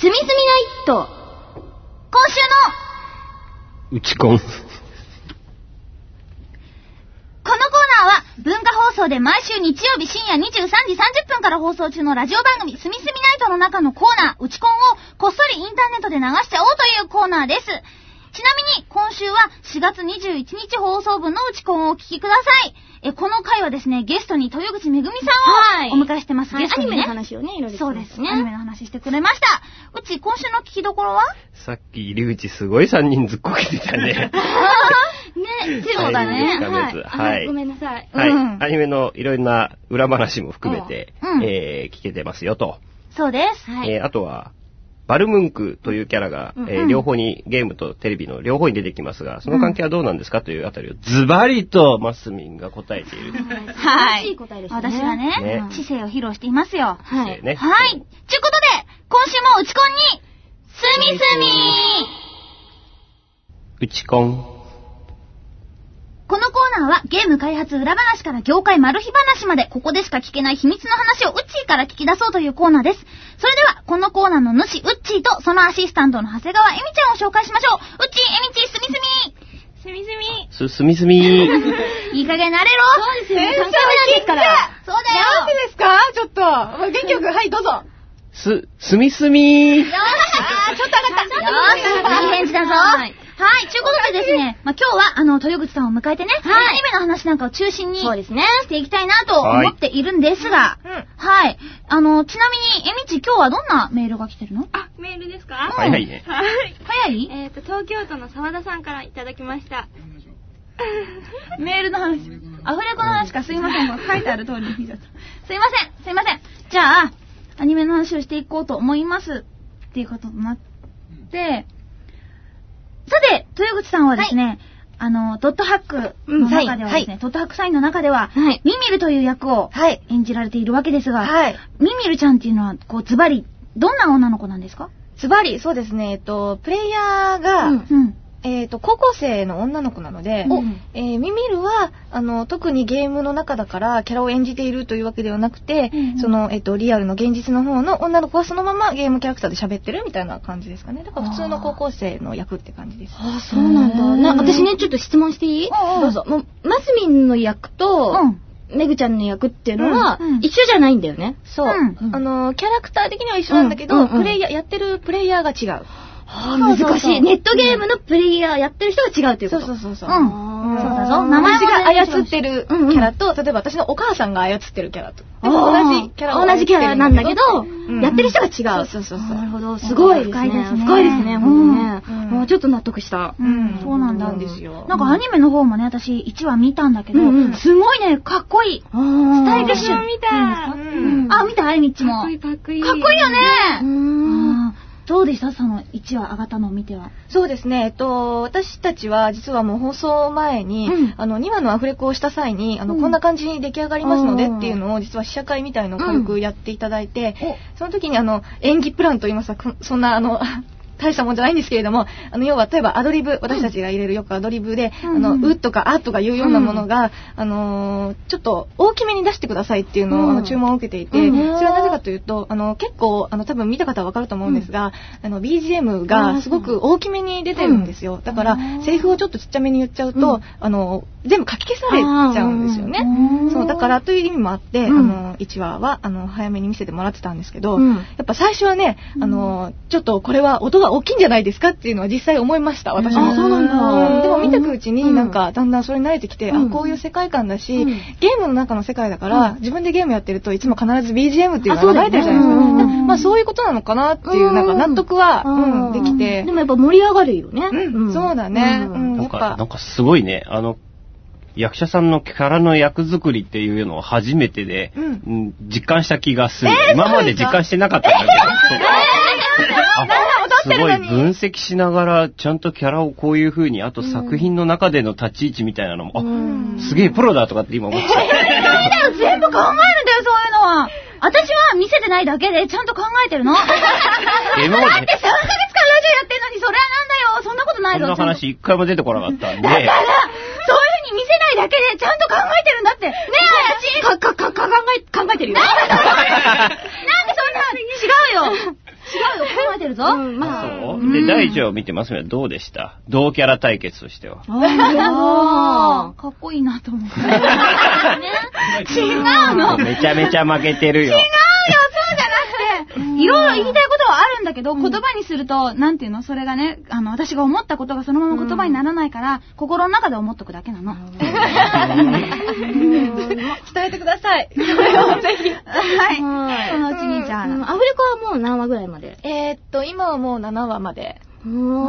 すみすみナイト。今週打ち込ん。の、このコーナーは、文化放送で毎週日曜日深夜23時30分から放送中のラジオ番組、すみすみナイトの中のコーナー、打ちコンをこっそりインターネットで流しちゃおうというコーナーです。ちなみに、今週は4月21日放送分の打ちコンをお聞きください。え、この回はですね、ゲストに豊口めぐみさんをお迎えしてます。はいゲストにねアニメの話をねいろいろしてそうですね。アニメの話してくれました。うち、今週の聞きどころは？さっき入り口すごい3人ずっこけてたね。ね、そうだねはい。はいあごめんなさい。はい。うんアニメのいろんな裏話も含めて、うんえー聞けてますよと。そうです。はい。えーあとは、バルムンクというキャラが、うんえーうん両方に、ゲームとテレビの両方に出てきますが、その関係はどうなんですかというあたりをズバリとマスミンが答えている。はいい答えでしたね。私がねね知性を披露していますよ。はい。ね。はい。ちゅうことで、今週も打ちコンに、すみすみ打ち込ん。このコーナーはゲーム開発裏話から業界マル秘話までここでしか聞けない秘密の話をウッチーから聞き出そうというコーナーです。それでは、このコーナーの主、ウッチーとそのアシスタントの長谷川エミちゃんを紹介しましょう。ウッチー、エミチー、すみすすみすみ。す、すみすみ。みいい加減なれろそうですよ。もう3回目なんですから。そうだよなんでですか？ちょっと。元気よく、はい、どうぞ。す、すみすみ。よーしあーちょっと上がった。よーしいい返事だぞ。はいはい。ということでですね、まあ、今日は、あの、豊口さんを迎えてね、アニメの話なんかを中心にそうですね。していきたいなと思っているんですが、うんはい。あの、ちなみに、えみち、今日はどんなメールが来てるの？あ、メールですか？はいはいね。はい。早い？えっ、と、東京都の沢田さんからいただきました。メールの話。アフレコの話か、すいません。もう書いてある通りに見ちゃった。すいません、すいません。じゃあ、アニメの話をしていこうと思います。っていうことになって、さて、豊口さんはですね、あの、ドットハックの中ではですね、ドットハックサインの中では、はいミミルという役をはい。演じられているわけですが、はい。ミミルちゃんっていうのは、こう、ズバリ、どんな女の子なんですか？ズバリ、そうですね、えっと、プレイヤーが、うんうん。えっと、高校生の女の子なので、おえーミミルは、あの、特にゲームの中だからキャラを演じているというわけではなくて、うんうんその、えっと、リアルの現実の方の女の子はそのままゲームキャラクターで喋ってるみたいな感じですかね。だから普通の高校生の役って感じです。あ、そうなんだ。な、私ね、ちょっと質問していい？おうおうどうぞ。もう、マスミンの役と、うん。メグちゃんの役っていうのはうんうん、一緒じゃないんだよね。そう。うんあの、キャラクター的には一緒なんだけど、うんうんうんプレイヤー、やってるプレイヤーが違う。あそうそうそう難しい。ネットゲームのプレイヤーやってる人が違うということ。そうそうそうそう。うんうんそうだぞ名前も私が操ってるキャラと、例えば私のお母さんが操ってるキャラと。同じキャラを同じキャラなんだけど、うんやってる人が違う。そうそうそうそうなるほど。すごいですね。深いですね深いですね、ほんとね。うんもうちょっと納得した。うん、そうなんだ。なんですよなんかアニメの方もね、私1話見たんだけど、うんうんすごいね、かっこいい。スタイリッシュ。見たうんあ、見たあれみっちも。かっこいい、かっこいい。かっこいいよねうーん。どうでした？その1話上がったのを見ては。そうですね。えっと、私たちは実はもう放送前に、うん。あの、2話のアフレコをした際に、あの、うん。こんな感じに出来上がりますのでうんっていうのを、実は試写会みたいのを軽くやっていただいて、お。その時にあの、演技プランといいますか、こそんなあの、大したもんじゃないんですけれども、あの、要は、例えばアドリブ、私たちが入れるよくアドリブで、うん。あの、うとかあとかいうようなものが、あのーちょっと大きめに出してくださいっていうのを、あの注文を受けていて、うん。それはなぜかというと、あの、結構、あの、多分見た方はわかると思うんですが、あの、BGM がすごく大きめに出てるんですよ。だから、セリフをちょっとちっちゃめに言っちゃうと、うん。あの、全部書き消されちゃうんですよね。うんそう、だからという意味もあって、うん。あの、1話は、あの、早めに見せてもらってたんですけど、うん。やっぱ最初はね、あの、ちょっとこれは音が大きいんじゃないですかっていうのは実際思いました、私も。あそうなんだ。うん。でも見てくうちにうん。なんかだんだんそれに慣れてきて、うん。あ、こういう世界観だし、うん。ゲームの中の世界だから、自分でゲームやってるといつも必ず BGM っていうのが流れてるじゃないですか。まあそういうことなのかなっていう、なんか納得は、うん、できて。で。もやっぱ盛り上がるよね。うん、そうだね。ううんん、なんか、やっぱなん。かすごいね。あの、役者さんのキャラの役作りっていうのを初めてで、うんうん実感した気がする。今まで実感してなかったんだけど。あすごい分析しながら、ちゃんとキャラをこういう風に、あと作品の中での立ち位置みたいなのも、あ、すげえプロだとかって今思っちゃった。全部考えるんだよ、そういうのは。私は見せてないだけでちゃんと考えてるの？だって3ヶ月間ラジオやってんのに、それはなんだよ。そんなことないぞ。こんな話一回も出てこなかったんで、だから、見せないだけでちゃんと考えてるんだって。ねえ、あやち。か、か、か、考え、考えてるよ。なんでそんな、違うよ。違うよ。このえてるぞ。うん、まあ。そう？で、第1話を見てますがどうでした？同キャラ対決としては。あーかっこいいなと思って。違うの。めちゃめちゃ負けてるよ。違ういろいろ言いたいことはあるんだけど、言葉にすると、なんていうの？それがね、あの、私が思ったことがそのまま言葉にならないから、心の中で思っとくだけなの。伝 えてくださ い。はい。そのうちに、じゃあ、うん。アフリカはもう何話ぐらいまで？えーっと、今はもう7話まで。うん。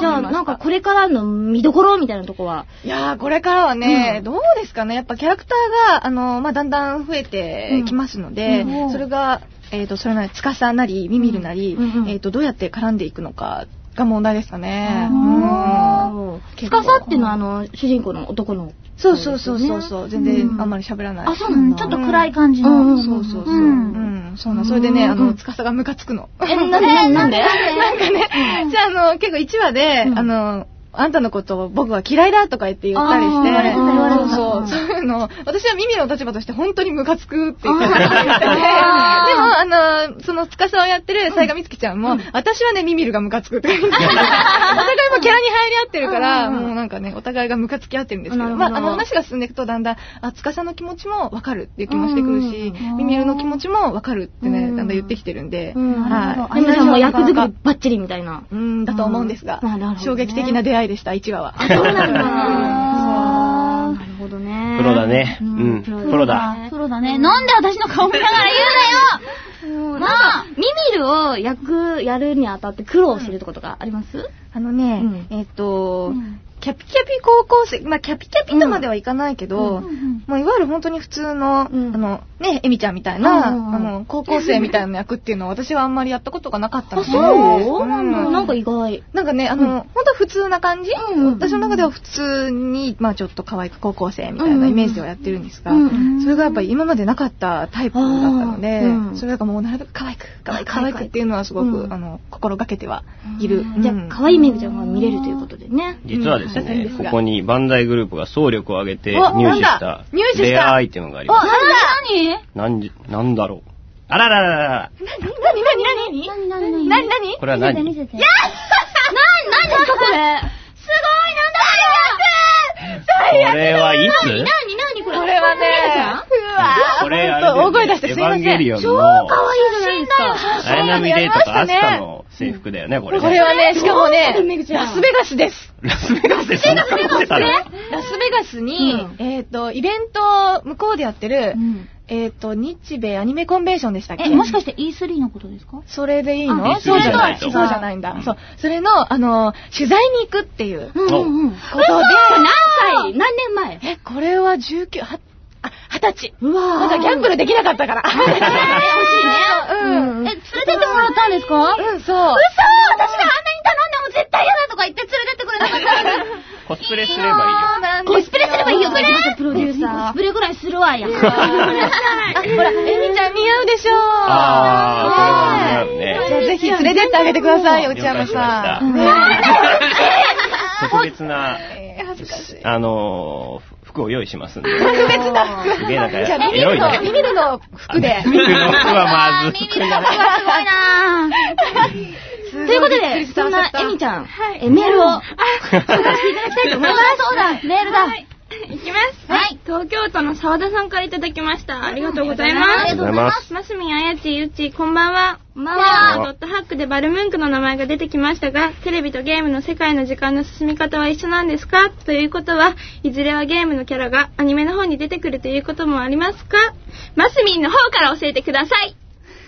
じゃあ、なんかこれからの見どころみたいなとこは？いやー、これからはね、どうですかね？やっぱキャラクターが、あの、まあ、だんだん増えてきますので、うん。それが、えっ、と、それなり、つかさなり、ミミルなり、うんうん。えっ、と、どうやって絡んでいくのかが問題ですかね。うん。つかさっていうのはあの、主人公の男の。そうそうそうそうそう、全然うんあんまり喋らない。あそうなんだ。ちょっと暗い感じの。うんうんそうそうそう。ううん。ん、そうなん。それでね、あの、つかさがムカつくの。え、なんで？なんで？なんで？なんかね、じゃあ、あの、結構1話で、うん。あの、あんたのことを僕は嫌いだとか言って言ったりして、そうそう、そう。いうの、私は耳の立場として本当にムカつくって言ってたでも、あの、その司をやってる雑賀美月ちゃんも、私はね、ミミルがムカつくって言って お互いもキャラに入り合ってるから、うんもうなんかね、お互いがムカつき合ってるんですけど、まあ、あの話が進んでいくとだんだん、あ、司の気持ちもわかるっていう気もしてくるしうん、ミミルの気持ちもわかるってね、うんだんだん言ってきてるんで、うん。はい。アニメさんも役作りバッチリみたいな。うん、だと思うんですが、衝撃的な出会いでした、1話は。あ、そうなんだ。なるほどね。プロだね。ううんん。プロだ。プロだね。なんで私の顔見ながら言うなよ まあ、ミミルを役やるにあたって苦労してるってことがあります？あのね、うんえっ、と、うんキャピキャピ高校生、まあ、キャピキャピとまではいかないけど、うん。うんもういわゆる本当に普通の、うん。あの、ね、エミちゃんみたいな、あの、高校生みたいな役っていうのは私はあんまりやったことがなかったのあ、で。そううん。なんか意外。なんかね、あの、うん。本当普通な感じ、うんうん私の中では普通に、まあちょっと可愛く高校生みたいなイメージではやってるんですが、うんうんそれがやっぱり今までなかったタイプだったので、それがもうなるべく可愛く、可愛く、可愛く。っていうのはすごく、うん。あの、心がけてはいる。じゃあ、うん可愛いメグちゃんが見れるということでね。実はですねここにバンダイグループが総力を挙げてお入手しただ入手したレがあります。何？何何なんだろう。あららららら。これは何？いなこれはいこれ。はね。うわこれ、大声出してすいません。じゃないですか。ダイナミデーとかアスやりましたねカの制服だよね、これね。これはね、しかもねラスベガスです。ラスベガスでそんなことしてたの ラスベガスに、うんえっ、と、イベント向こうでやってる、うんえっ、と、日米アニメコンベンションでしたっけ？え、もしかして E3 のことですか？それでいいの？あそうじゃない。E3 そうじゃないんだ。うんそう。それの、あの、取材に行くっていううんうんうん。ことで、何歳？何年前？え、これは19、は、あ、20歳。うわまだギャンブルできなかったから。欲しいね。うん。え、連れてってもらったんですか？うん、そう。嘘私があんなに頼んでも絶対嫌だとか言って連れてってくれなかったのに コスプレすればいいよ。コスプレすればいいよとか言ってました、プロデューサー。コスプレぐらいするわや。あ、ほら、エミちゃん似合うでしょ？あーこれは似合うねじゃあぜひ連れてってあげてください、内山さん。了 特別な。あのー、服を用意しますんで。特別な服。すげえなんかじゃあ、ミミルの、エロいね。ミミルの服で。服の服はまずすごいなということで、そんなエミちゃん、えメールを紹介していただきたいと思います。そうだ、メールだ。いきます。はい。東京都の沢田さんからいただきました。ありがとうございあますりがとうございます。やち、ゆっち、こんばんは。こんばんドは。ットハックでバルムンクの名前が出てきましたが、テレビとゲームの世界の時間の進み方は一緒なんですか？ということは、いずれはゲームのキャラがアニメの方に出てくるということもありますか？マスミンの方から教えてください。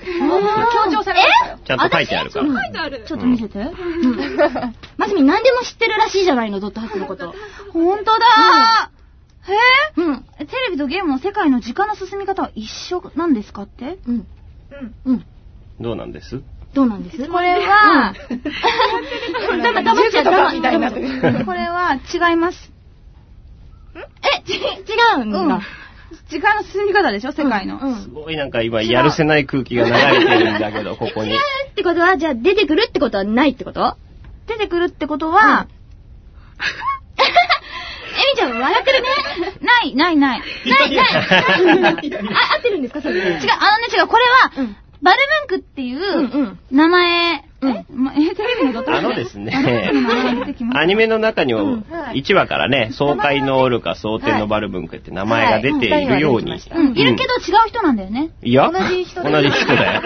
強調されまし。ちゃんと書いてあるから。うん書いてある。ちょっと見せて。まずみ何でも知ってるらしいじゃないの、ドットハックのこと。ほんとだへうん。えテレビとゲームの世界の時間の進み方は一緒なんですかって？うん。うん。うん。どうなんです？どうなんです？これは、うん。黙黙っちゃとかダメみたいにな。これは違います。え、ち、違うんだ。うん時間の進み方でしょ？世界の。うん。すごいなんか今やるせない空気が流れてるんだけど、ここに。ってことは、じゃあ出てくるってことはないってこと？出てくるってことは、エミちゃん笑ってるね。ない、ない、ない。ない、ない。あ、合ってるんですか？それで。違う、あのね違う、これは、うん。バルムンクっていううんうん。名前、うんそうですね。アニメの中にも1話からね、爽快のオルカ、蒼天のバルブンクって名前が出ているように。うん、いるけど違う人なんだよね。いや、同じ人だよ。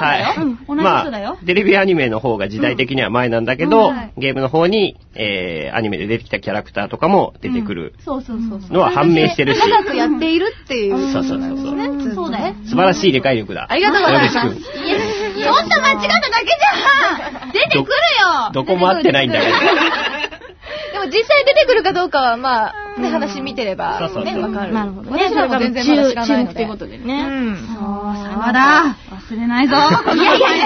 だよ。はい、同じ人だよ、まあ。テレビアニメの方が時代的には前なんだけど、うんはい、ゲームの方に、えー、アニメで出てきたキャラクターとかも出てくるのは判明してるし。長くやっているっていう。そうそうそうそう。そうだよ。素晴らしい理解力だ。ありがとうございます。ちょっと間違っただけじゃん出てくるよどこも合ってないんだけど。でも実際出てくるかどうかは、まあ、ね、話見てれば、ね、わかる。なるほどね。私らも全然まだ知らないので。ということでね。うん。そう、沢だ。忘れないぞ。いやいやい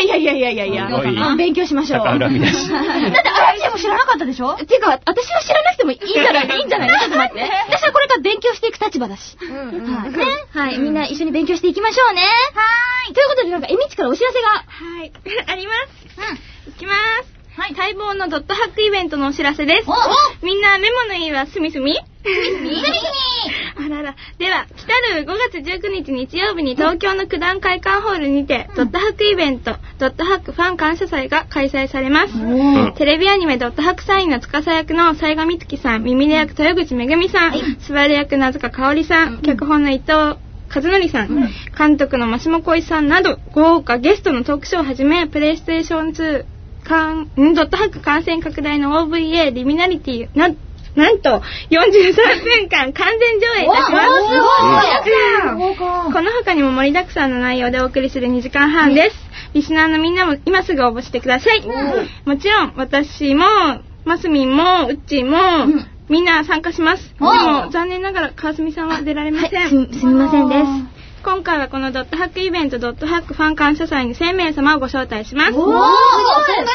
やいやいやいやいやいや勉強しましょう。だって、あれでも知らなかったでしょ？てか、私は知らなくてもいいんじゃない？いいんじゃないちょっと待って。私はこれから勉強していく立場だし。はい。ね。はい。みんな一緒に勉強していきましょうね。はい。ということで、なんか、えみちからお知らせが。はい。あります。うん。いきます。はい。待望のドットハックイベントのお知らせです。おみんなメモのいいはすみすみすみすみあらら。では、来たる5月19日日曜日に東京の九段会館ホールにて、ドットハックイベント、ドットハックファン感謝祭が開催されます。テレビアニメドットハックサインの司役の西賀美月さん、耳で役豊口めぐみさん、スバル役名塚香織さん、脚本の伊藤和則さん、監督の真下恋さんなど、豪華ゲストのトークショーをはじめ、プレイステーション2、かん、ドットハック感染拡大の OVA リミナリティな、なんと、43分間完全上映いたします。すごいこの他にも盛りだくさんの内容でお送りする2時間半です。リスナーのみんなも今すぐ応募してください。もちろん、私も、マスミンも、うっちーも、みんな参加します。でも、残念ながら、川澄さんは出られません。はい、す、すみませんです。今回はこのドットハックイベントドットハックファン感謝祭に1000名様をご招待します。おー、すごいそんな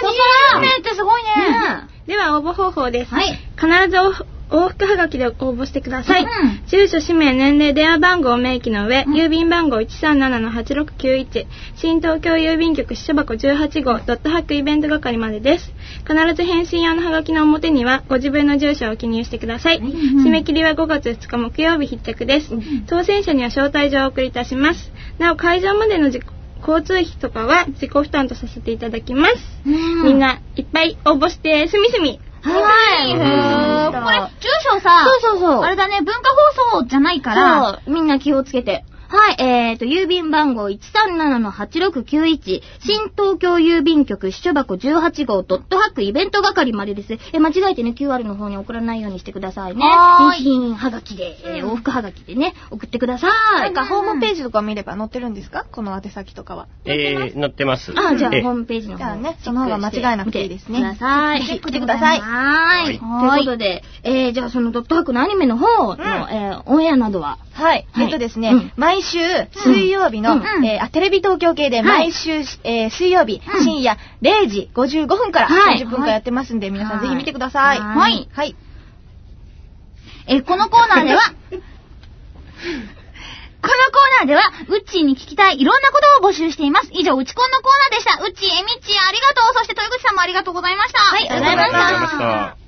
に !1000 名ってすごいね。では応募方法です。はい。必ず往復はがきで応募してください。うん、住所、氏名、年齢、電話番号を明記の上、うん、郵便番号137-8691、新東京郵便局支所箱18号、ドットハックイベント係までです。必ず返信用のはがきの表には、ご自分の住所を記入してください。うん、締め切りは5月2日木曜日必着です。当選者には招待状をお送りいたします。なお、会場までの交通費とかは自己負担とさせていただきます。みんないっぱい応募して、すみすみはい。これ、住所さ、そうそうそう。あれだね、文化放送じゃないから、みんな気をつけて。はい、えーと、郵便番号137-8691、新東京郵便局支所箱18号ドットハックイベント係までです。え、間違えてね、QR の方に送らないようにしてくださいね。返信はがきで、えー、往復はがきでね、送ってください。なんか、ホームページとか見れば載ってるんですか？この宛先とかは。えー、載ってます。あ、じゃあ、ホームページの方。じゃあね、その方が間違いなくていいですね。ください。チェックしてください。はい。ということで、えー、じゃあそのドットハックのアニメの方の、えー、オンエアなどははい。えっとですね、毎週水曜日の、えあ、テレビ東京系で毎週、え水曜日、深夜0時55分から30分間やってますんで、皆さんぜひ見てください。はい。はい。えこのコーナーでは、このコーナーでは、うっちーに聞きたいいろんなことを募集しています。以上、うちこんのコーナーでした。うっちー、えみっちー、ありがとう。そして、豊口さんもありがとうございました。はい、ありがとうございました。